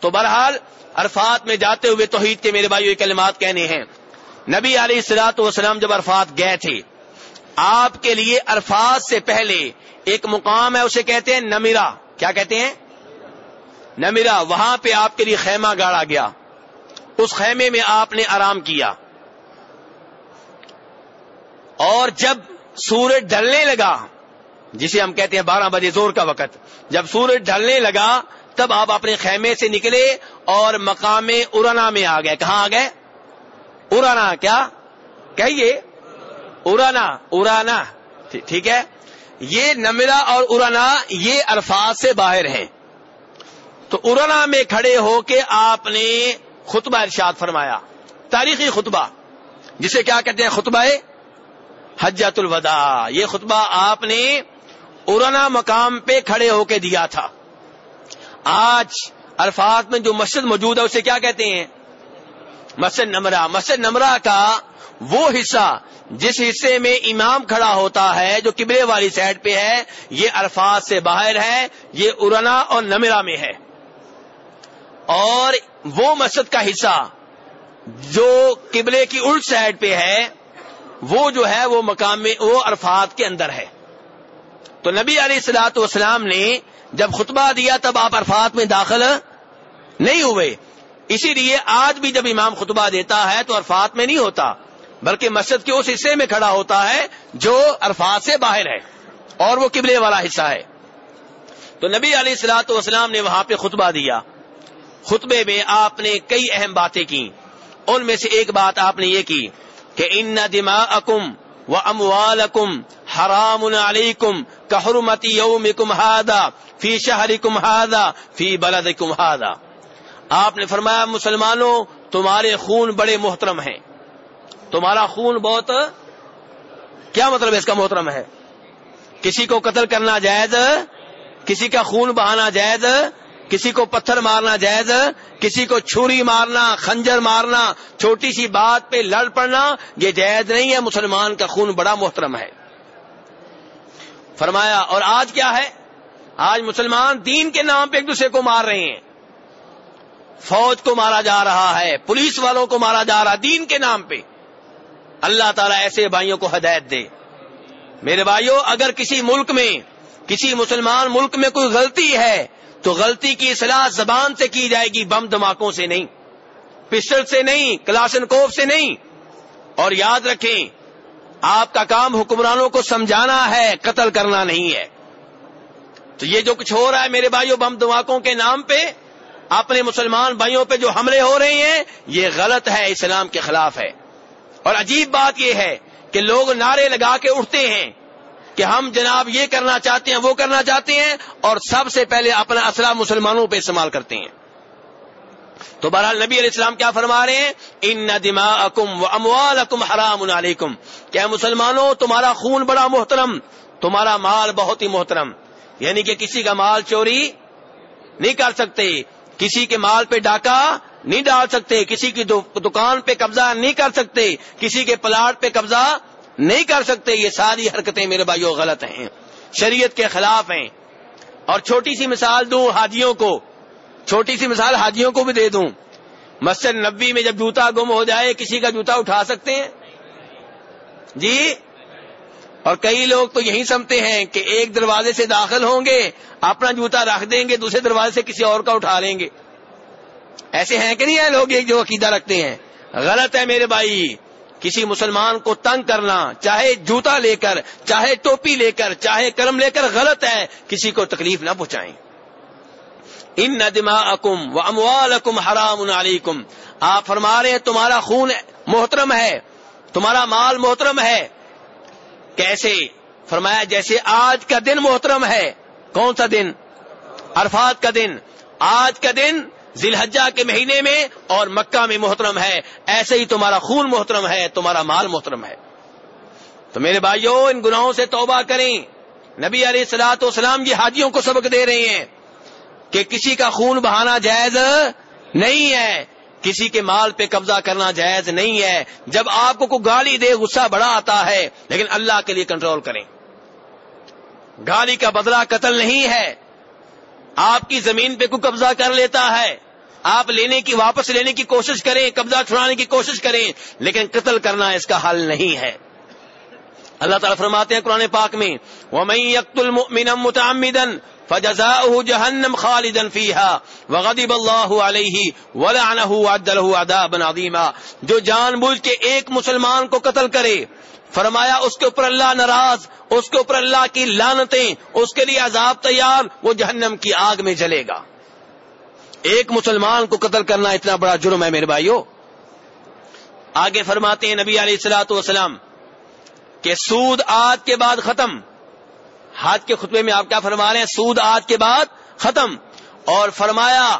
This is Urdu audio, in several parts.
تو بہرحال عرفات میں جاتے ہوئے توحید کے میرے بھائی کلمات کہنے ہیں۔ نبی علیہ السلاط وسلام جب عرفات گئے تھے، آپ کے لیے عرفات سے پہلے ایک مقام ہے، اسے کہتے ہیں نمیرا کیا کہتے ہیں؟ نمیرا وہاں پہ آپ کے لیے خیمہ گاڑا گیا۔ اس خیمے میں آپ نے آرام کیا۔ اور جب سورج ڈھلنے لگا، جسے ہم کہتے ہیں بارہ بجے زور کا وقت، جب سورج ڈھلنے لگا تب آپ اپنے خیمے سے نکلے اور مقام ارانا میں آ گئے۔ کہاں آ گئے؟ ارانا، کیا؟ کہیے؟ ارانا ارانا۔ ٹھیک ہے۔ یہ نمرا اور ارانا، یہ الفاظ سے باہر ہیں۔ تو ارانا میں کھڑے ہو کے آپ نے خطبہ ارشاد فرمایا۔ تاریخی خطبہ۔ جسے کیا کہتے ہیں؟ خطبہ حجت الوداع۔ یہ خطبہ آپ نے ارانا مقام پہ کھڑے ہو کے دیا تھا۔ آج الفاظ میں جو مسجد موجود ہے، اسے کیا کہتے ہیں؟ مسجد نمرہ۔ مسجد نمرہ کا وہ حصہ جس حصے میں امام کھڑا ہوتا ہے، جو کبرے والی سائڈ پہ ہے، یہ الفاظ سے باہر ہے، یہ ارنا اور نمرا میں ہے۔ اور وہ مسجد کا حصہ جو قبلے کی الٹ سائڈ پہ ہے، وہ جو ہے، وہ مقام میں، وہ عرفات کے اندر ہے۔ تو نبی علیہ السلاۃ والسلام نے جب خطبہ دیا تب آپ عرفات میں داخل نہیں ہوئے۔ اسی لیے آج بھی جب امام خطبہ دیتا ہے تو عرفات میں نہیں ہوتا، بلکہ مسجد کے اس حصے میں کھڑا ہوتا ہے جو عرفات سے باہر ہے اور وہ قبلے والا حصہ ہے۔ تو نبی علیہ السلاۃ والسلام نے وہاں پہ خطبہ دیا۔ خطبے میں آپ نے کئی اہم باتیں کی ان میں سے ایک بات آپ نے یہ کی کہ ان دما اکم و اموال اکم حرام علیکم کحرمتی یوم کم ہادا فی شہری کم ہادا فی بلد کم ہادا آپ نے فرمایا، مسلمانوں، تمہارے خون بڑے محترم ہیں۔ تمہارا خون بہت، کیا مطلب اس کا محترم ہے؟ کسی کو قتل کرنا جائز، کسی کا خون بہانا جائز، کسی کو پتھر مارنا جائز، کسی کو چھری مارنا، خنجر مارنا، چھوٹی سی بات پہ لڑ پڑنا، یہ جائز نہیں ہے، مسلمان کا خون بڑا محترم ہے۔ فرمایا، اور آج کیا ہے؟ آج مسلمان دین کے نام پہ ایک دوسرے کو مار رہے ہیں۔ فوج کو مارا جا رہا ہے، پولیس والوں کو مارا جا رہا دین کے نام پہ۔ اللہ تعالیٰ ایسے بھائیوں کو ہدایت دے۔ میرے بھائیوں اگر کسی ملک میں، کسی مسلمان ملک میں کوئی غلطی ہے، تو غلطی کی اصلاح زبان سے کی جائے گی، بم دھماکوں سے نہیں۔ پسٹل سے نہیں کلاشن کوف سے نہیں۔ اور یاد رکھیں آپ کا کام حکمرانوں کو سمجھانا ہے، قتل کرنا نہیں ہے۔ تو یہ جو کچھ ہو رہا ہے میرے بھائیوں بم دھماکوں کے نام پہ، اپنے مسلمان بھائیوں پہ جو حملے ہو رہے ہیں، یہ غلط ہے، اسلام کے خلاف ہے۔ اور عجیب بات یہ ہے کہ لوگ نعرے لگا کے اٹھتے ہیں کہ ہم جناب یہ کرنا چاہتے ہیں، وہ کرنا چاہتے ہیں، اور سب سے پہلے اپنا اسلحہ مسلمانوں پہ استعمال کرتے ہیں۔ تو بہرحال نبی علیہ السلام کیا فرما رہے ہیں؟ ان دما اکم و اموال اکم حرام علیکم کیا مسلمانوں، تمہارا خون بڑا محترم، تمہارا مال بہت ہی محترم۔ یعنی کہ کسی کا مال چوری نہیں کر سکتے، کسی کے مال پہ ڈاکہ نہیں ڈال سکتے، کسی کی دکان پہ قبضہ نہیں کر سکتے، کسی کے پلاٹ پہ قبضہ نہیں کر سکتے۔ یہ ساری حرکتیں میرے بھائیوں غلط ہیں، شریعت کے خلاف ہیں۔ اور چھوٹی سی مثال دوں حاجیوں کو۔ چھوٹی سی مثال حاجیوں کو بھی دے دوں۔ مسجد نبی میں جب جوتا گم ہو جائے، کسی کا جوتا اٹھا سکتے ہیں؟ جی؟ اور کئی لوگ تو یہی سمتے ہیں کہ ایک دروازے سے داخل ہوں گے، اپنا جوتا رکھ دیں گے، دوسرے دروازے سے کسی اور کا اٹھا لیں گے۔ ایسے ہیں کہ نہیں ہیں لوگ ایک جو عقیدہ رکھتے ہیں؟ غلط ہے میرے بھائی، کسی مسلمان کو تنگ کرنا، چاہے جوتا لے کر، چاہے ٹوپی لے کر، چاہے کرم لے کر غلط ہے، کسی کو تکلیف نہ پہنچائیں۔ ان ندما اکم و اموال اکم حرام علیکم آپ فرما رہے ہیں، تمہارا خون محترم ہے، تمہارا مال محترم ہے. کیسے؟ فرمایا، جیسے آج کا دن محترم ہے۔ کون سا دن؟ عرفات کا دن۔ آج کا دن ذیل کے مہینے میں اور مکہ میں محترم ہے۔ ایسے ہی تمہارا خون محترم ہے، تمہارا مال محترم ہے۔ تو میرے بھائیوں، ان گناہوں سے توبہ کریں۔ نبی علیہ السلاۃ والسلام یہ حاجیوں کو سبق دے رہے ہیں۔ کہ کسی کا خون بہانا جائز نہیں ہے، کسی کے مال پہ قبضہ کرنا جائز نہیں ہے۔ جب آپ کو کوئی گالی دے، غصہ بڑا آتا ہے، لیکن اللہ کے لیے کنٹرول کریں۔ گالی کا بدلہ قتل نہیں ہے۔ آپ کی زمین پہ کوئی قبضہ کر لیتا ہے۔ آپ لینے کی، واپس لینے کی کوشش کریں، قبضہ چھڑانے کی کوشش کریں، لیکن قتل کرنا اس کا حل نہیں ہے۔ اللہ تعالیٰ فرماتے ہیں قرآن پاک میں يَقْتُلْ مُؤْمِنًا مُتَعَمِّدًا فجزاؤه جهنم خالدا فيها وغضب الله عليه ولعنه وعد له عذابا عظيما. جو جان بوجھ کے ایک مسلمان کو قتل کرے، فرمایا اس کے اوپر اللہ ناراض، اس کے اوپر اللہ کی لانتیں اس کے لیے عذاب تیار، وہ جہنم کی آگ میں جلے گا۔ ایک مسلمان کو قتل کرنا اتنا بڑا جرم ہے میرے بھائیو۔ آگے فرماتے ہیں نبی علیہ السلاۃ والسلام کہ سود آج کے بعد ختم۔ حج کے خطبے میں آپ کیا فرما رہے ہیں؟ سود آج کے بعد ختم۔ اور فرمایا،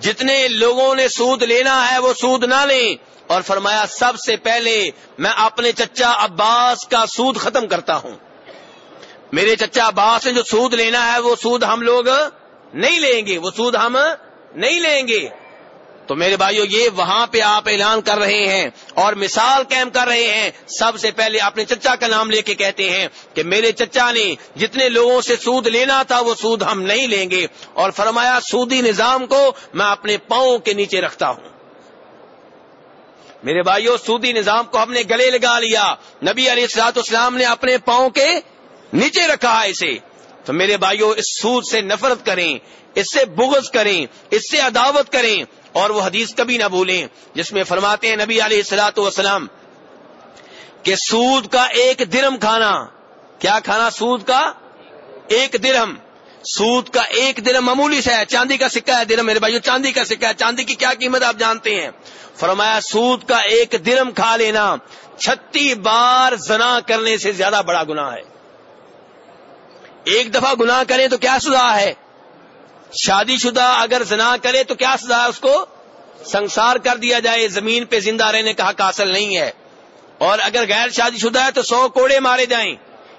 جتنے لوگوں نے سود لینا ہے وہ سود نہ لیں۔ اور فرمایا، سب سے پہلے میں اپنے چچا عباس کا سود ختم کرتا ہوں۔ میرے چچا عباس نے جو سود لینا ہے وہ سود ہم لوگ نہیں لیں گے۔ وہ سود ہم نہیں لیں گے۔ تو میرے بھائیو، یہ وہاں پہ آپ اعلان کر رہے ہیں اور مثال قائم کر رہے ہیں۔ سب سے پہلے اپنے چچا کا نام لے کے کہتے ہیں کہ میرے چچا نے جتنے لوگوں سے سود لینا تھا، وہ سود ہم نہیں لیں گے۔ اور فرمایا، سودی نظام کو میں اپنے پاؤں کے نیچے رکھتا ہوں۔ میرے بھائیو، سودی نظام کو ہم نے گلے لگا لیا۔ نبی علیہ السلاط اسلام نے اپنے پاؤں کے نیچے رکھا ہے اسے۔ تو میرے بھائیو، اس سود سے نفرت کریں، اس سے بغض کریں، اس سے عداوت کریں۔ اور وہ حدیث کبھی نہ بھولیں، جس میں فرماتے ہیں نبی علیہ السلاۃ والسلام کہ سود کا ایک درم کھانا، کیا کھانا سود کا؟ ایک درم۔ سود کا ایک درم معمولی سے ہے، چاندی کا سکہ ہے درم میرے بھائی چاندی کا سکہ ہے، چاندی کی کیا قیمت آپ جانتے ہیں؟ فرمایا سود کا ایک درم کھا لینا، چھتی بار زنا کرنے سے زیادہ بڑا گنا ہے۔ ایک دفعہ گنا کریں تو کیا سزا ہے؟ شادی شدہ اگر زنا کرے تو کیا سزا ہے اس کو؟ سنسار کر دیا جائے، زمین پہ زندہ رہنے کا حق حاصل نہیں ہے۔ اور اگر غیر شادی شدہ ہے تو سو کوڑے مارے جائیں۔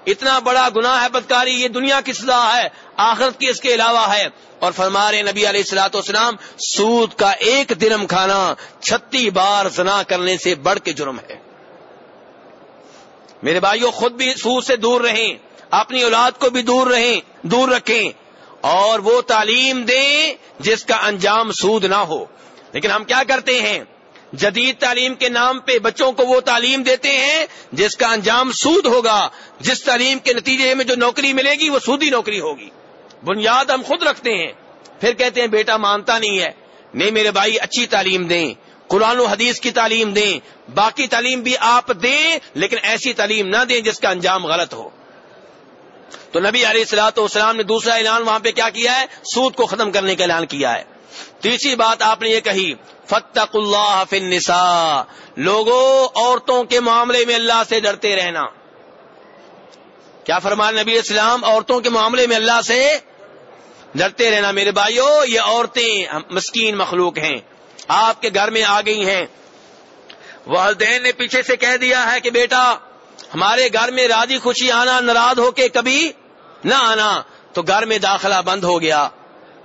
اتنا بڑا گناہ ہے بدکاری، یہ دنیا کی سزا ہے، آخرت کی اس کے علاوہ ہے۔ اور فرمارے نبی علیہ السلاۃ والسلام، سود کا ایک درم کھانا چھتی بار زنا کرنے سے بڑھ کے جرم ہے۔ میرے بھائیوں خود بھی سود سے دور رہیں، اپنی اولاد کو بھی دور رہیں، دور رکھیں۔ اور وہ تعلیم دیں جس کا انجام سود نہ ہو۔ لیکن ہم کیا کرتے ہیں؟ جدید تعلیم کے نام پہ بچوں کو وہ تعلیم دیتے ہیں جس کا انجام سود ہوگا۔ جس تعلیم کے نتیجے میں جو نوکری ملے گی وہ سودی نوکری ہوگی۔ بنیاد ہم خود رکھتے ہیں۔ پھر کہتے ہیں، بیٹا مانتا نہیں ہے۔ نہیں میرے بھائی، اچھی تعلیم دیں۔ قرآن و حدیث کی تعلیم دیں۔ باقی تعلیم بھی آپ دیں، لیکن ایسی تعلیم نہ دیں جس کا انجام غلط ہو۔ تو نبی علیہ السلاۃ والسلام نے دوسرا اعلان وہاں پہ کیا کیا ہے؟ سود کو ختم کرنے کا اعلان کیا ہے۔ تیسری بات آپ نے یہ کہی فتق اللہ فی النساء۔ لوگوں عورتوں کے معاملے میں اللہ سے ڈرتے رہنا۔ کیا فرمان نبی اسلام عورتوں کے معاملے میں اللہ سے ڈرتے رہنا۔ میرے بھائیوں یہ عورتیں مسکین مخلوق ہیں۔ آپ کے گھر میں آ گئی ہیں۔ والدین نے پیچھے سے کہہ دیا ہے کہ بیٹا ہمارے گھر میں راضی خوشی آنا ناراض ہو کے کبھی نہ آنا، تو گھر میں داخلہ بند ہو گیا۔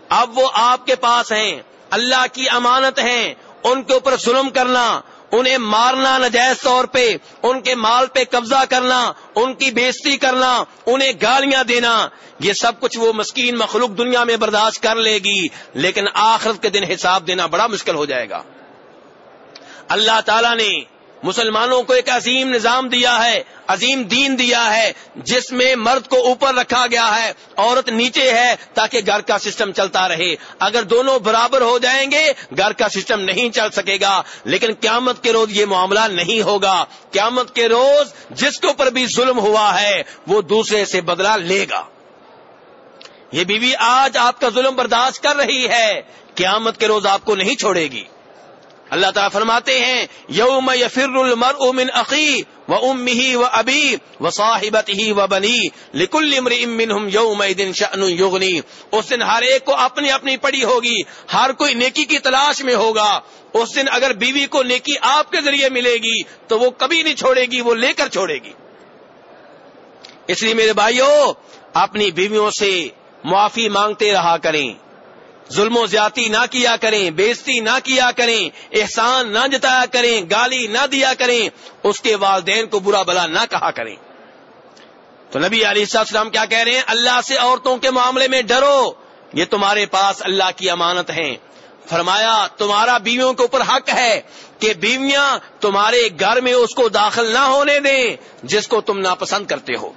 اب وہ آپ کے پاس ہیں، اللہ کی امانت ہیں، ان کے اوپر ظلم کرنا، انہیں مارنا نجائز طور پہ، ان کے مال پہ قبضہ کرنا، ان کی بےزتی کرنا، انہیں گالیاں دینا۔ یہ سب کچھ وہ مسکین مخلوق دنیا میں برداشت کر لے گی، لیکن آخرت کے دن حساب دینا بڑا مشکل ہو جائے گا۔ اللہ تعالی نے مسلمانوں کو ایک عظیم نظام دیا ہے، عظیم دین دیا ہے، جس میں مرد کو اوپر رکھا گیا ہے، عورت نیچے ہے تاکہ گھر کا سسٹم چلتا رہے۔ اگر دونوں برابر ہو جائیں گے، گھر کا سسٹم نہیں چل سکے گا۔ لیکن قیامت کے روز یہ معاملہ نہیں ہوگا۔ قیامت کے روز جس کے اوپر بھی ظلم ہوا ہے، وہ دوسرے سے بدلا لے گا۔ یہ بیوی آج آپ کا ظلم برداشت کر رہی ہے۔ قیامت کے روز آپ کو نہیں چھوڑے گی۔ اللہ تعالیٰ فرماتے ہیں، یوم یفر المرء من عقی و ام ہی و ابی و صاحبت ہی و بنی لکل منہم یوم دن شن یغنی۔ اس دن ہر ایک کو اپنی اپنی پڑی ہوگی، ہر کوئی نیکی کی تلاش میں ہوگا۔ اس دن اگر بیوی کو نیکی آپ کے ذریعے ملے گی، تو وہ کبھی نہیں چھوڑے گی، وہ لے کر چھوڑے گی۔ اس لیے میرے بھائیوں اپنی بیویوں سے معافی مانگتے رہا کریں۔ ظلم و زیادتی نہ کیا کریں، بےزتی نہ کیا کریں، احسان نہ جتایا کریں، گالی نہ دیا کریں، اس کے والدین کو برا بلا نہ کہا کریں۔ تو نبی علی السلام کیا کہہ رہے ہیں؟ اللہ سے عورتوں کے معاملے میں ڈرو، یہ تمہارے پاس اللہ کی امانت ہیں۔ فرمایا، تمہارا بیویوں کے اوپر حق ہے کہ بیویاں تمہارے گھر میں اس کو داخل نہ ہونے دیں، جس کو تم ناپسند کرتے ہو۔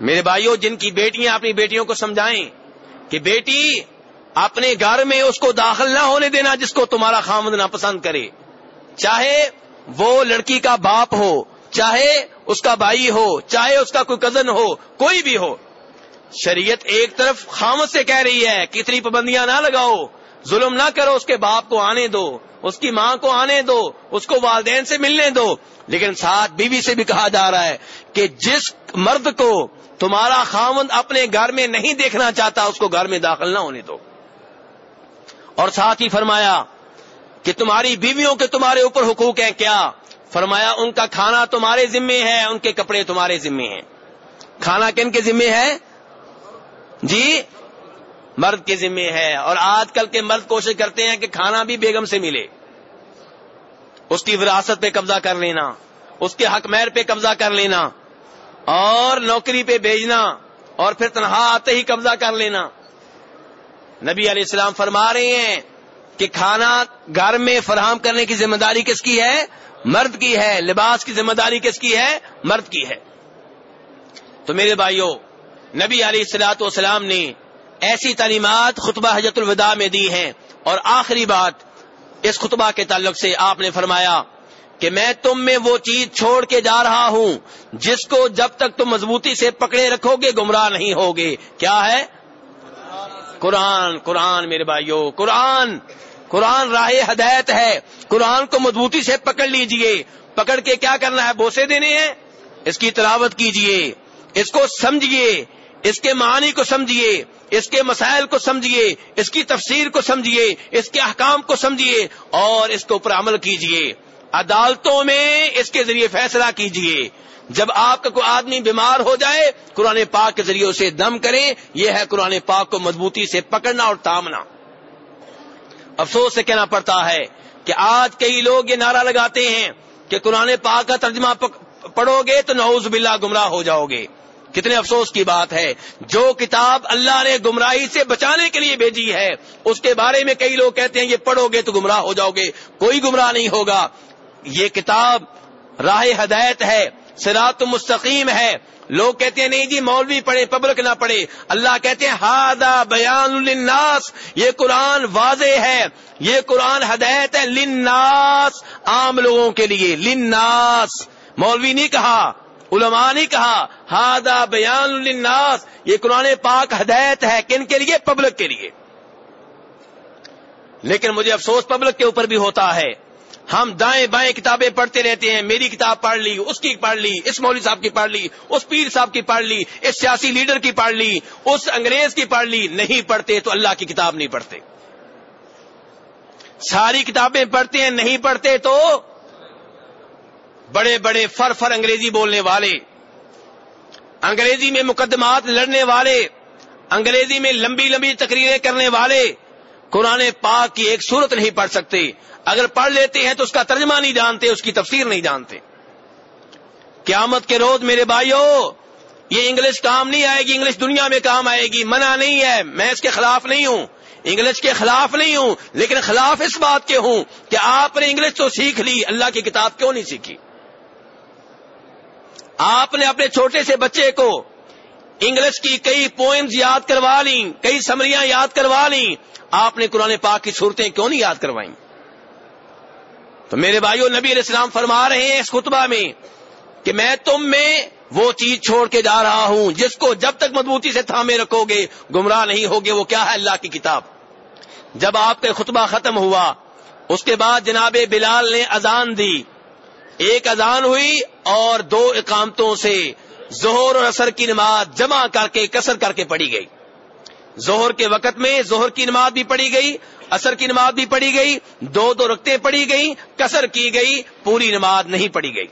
میرے بھائیوں جن کی بیٹیاں اپنی بیٹیوں کو سمجھائیں کہ بیٹی، اپنے گھر میں اس کو داخل نہ ہونے دینا جس کو تمہارا خامد ناپسند کرے۔ چاہے وہ لڑکی کا باپ ہو، چاہے اس کا بھائی ہو، چاہے اس کا کوئی کزن ہو، کوئی بھی ہو۔ شریعت ایک طرف خامد سے کہہ رہی ہے، کتنی پابندیاں نہ لگاؤ، ظلم نہ کرو، اس کے باپ کو آنے دو، اس کی ماں کو آنے دو، اس کو والدین سے ملنے دو۔ لیکن ساتھ بیوی سے بھی کہا جا رہا ہے کہ جس مرد کو تمہارا خامد اپنے گھر میں نہیں دیکھنا چاہتا، اس کو گھر میں داخل نہ ہونے دو۔ اور ساتھ ہی فرمایا کہ تمہاری بیویوں کے تمہارے اوپر حقوق ہیں کیا؟ فرمایا ان کا کھانا تمہارے ذمے ہے، ان کے کپڑے تمہارے ذمے ہیں۔ کھانا کن کے ذمے ہے؟ جی مرد کے ذمے ہے۔ اور آج کل کے مرد کوشش کرتے ہیں کہ کھانا بھی بیگم سے ملے۔ اس کی وراثت پہ قبضہ کر لینا، اس کے حق میر پہ قبضہ کر لینا۔ اور نوکری پہ بھیجنا اور پھر تنہا آتے ہی قبضہ کر لینا۔ نبی علیہ السلام فرما رہے ہیں کہ کھانا گھر میں فراہم کرنے کی ذمہ داری کس کی ہے؟ مرد کی ہے۔ لباس کی ذمہ داری کس کی ہے؟ مرد کی ہے۔ تو میرے بھائیوں نبی علیہ السلاط والسلام نے ایسی تعلیمات خطبہ حجت الوداع میں دی ہیں۔ اور آخری بات، اس خطبہ کے تعلق سے آپ نے فرمایا کہ میں تم میں وہ چیز چھوڑ کے جا رہا ہوں، جس کو جب تک تم مضبوطی سے پکڑے رکھو گے، گمراہ نہیں ہوگے۔ کیا ہے؟ قرآن قرآن میرے بھائیوں قرآن قرآن راہ ہدایت ہے۔ قرآن کو مضبوطی سے پکڑ لیجیے۔ پکڑ کے کیا کرنا ہے؟ بوسے دینے ہیں۔ اس کی تلاوت کیجیے۔ اس کو سمجھیے اس کے معنی کو سمجھیے اس کے مسائل کو سمجھیے اس کی تفسیر کو سمجھیے اس کے احکام کو سمجھیے اور اس کے اوپر عمل کیجیے عدالتوں میں اس کے ذریعے فیصلہ کیجیے جب آپ کا کوئی آدمی بیمار ہو جائے، قرآن پاک کے ذریعے اسے دم کریں۔ یہ ہے قرآن پاک کو مضبوطی سے پکڑنا اور تامنا۔ افسوس سے کہنا پڑتا ہے کہ آج کئی لوگ یہ نعرہ لگاتے ہیں کہ قرآن پاک کا ترجمہ پڑھو گے تو نعوذ باللہ گمراہ ہو جاؤ گے کتنے افسوس کی بات ہے۔ جو کتاب اللہ نے گمراہی سے بچانے کے لیے بھیجی ہے، اس کے بارے میں کئی لوگ کہتے ہیں یہ پڑھو گے تو گمراہ ہو جاؤ گے کوئی گمراہ نہیں ہوگا۔ یہ کتاب راہ ہدایت ہے سرات مستقیم ہے۔ لوگ کہتے ہیں، نہیں جی مولوی پڑھے پبلک نہ پڑھے اللہ کہتے ہیں ہادا بیان للناس۔ یہ قرآن واضح ہے، یہ قرآن ہدایت ہے۔ لناس عام لوگوں کے لیے۔ لناس مولوی نہیں کہا، علماء نے کہا۔ ہادا بیان للناس۔ یہ قرآن پاک ہدایت ہے کن کے لیے؟ پبلک کے لیے۔ لیکن مجھے افسوس پبلک کے اوپر بھی ہوتا ہے۔ ہم دائیں بائیں کتابیں پڑھتے رہتے ہیں، میری کتاب پڑھ لی، اس کی پڑھ لی، اس مولوی صاحب کی پڑھ لی، اس پیر صاحب کی پڑھ لی، اس سیاسی لیڈر کی پڑھ لی، اس انگریز کی پڑھ لی، نہیں پڑھتے تو اللہ کی کتاب نہیں پڑھتے۔ ساری کتابیں پڑھتے ہیں، نہیں پڑھتے تو بڑے بڑے فر فر انگریزی بولنے والے، انگریزی میں مقدمات لڑنے والے، انگریزی میں لمبی لمبی تقریریں کرنے والے قرآن پاک کی ایک صورت نہیں پڑھ سکتے۔ اگر پڑھ لیتے ہیں تو اس کا ترجمہ نہیں جانتے، اس کی تفسیر نہیں جانتے۔ قیامت کے روز میرے بھائیوں یہ انگلش کام نہیں آئے گی، انگلش دنیا میں کام آئے گی، منع نہیں ہے۔ میں اس کے خلاف نہیں ہوں۔ انگلش کے خلاف نہیں ہوں، لیکن خلاف اس بات کے ہوں کہ آپ نے انگلش تو سیکھ لی، اللہ کی کتاب کیوں نہیں سیکھی؟ آپ نے اپنے چھوٹے سے بچے کو انگلش کی کئی پوئمز یاد کروا لی کئی سمریاں یاد کروا لی آپ نے قرآن پاک کی صورتیں کیوں نہیں یاد کروائیں؟ تو میرے بھائیوں نبی علیہ السلام فرما رہے ہیں اس خطبہ میں کہ میں تم میں وہ چیز چھوڑ کے جا رہا ہوں، جس کو جب تک مضبوطی سے تھامے رکھو گے، گمراہ نہیں ہوگے، وہ کیا ہے؟ اللہ کی کتاب۔ جب آپ کا خطبہ ختم ہوا، اس کے بعد جناب بلال نے اذان دی۔ ایک اذان ہوئی اور دو اقامتوں سے زہر اور اثر کی نماز جمع کر کے کسر کر کے پڑی گئی۔ زہر کے وقت میں زہر کی نماز بھی پڑی گئی اثر کی نماز بھی پڑی گئی، دو دو رکھتے پڑی گئی، کسر کی گئی، پوری نماز نہیں پڑی گئی۔